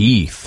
teeth.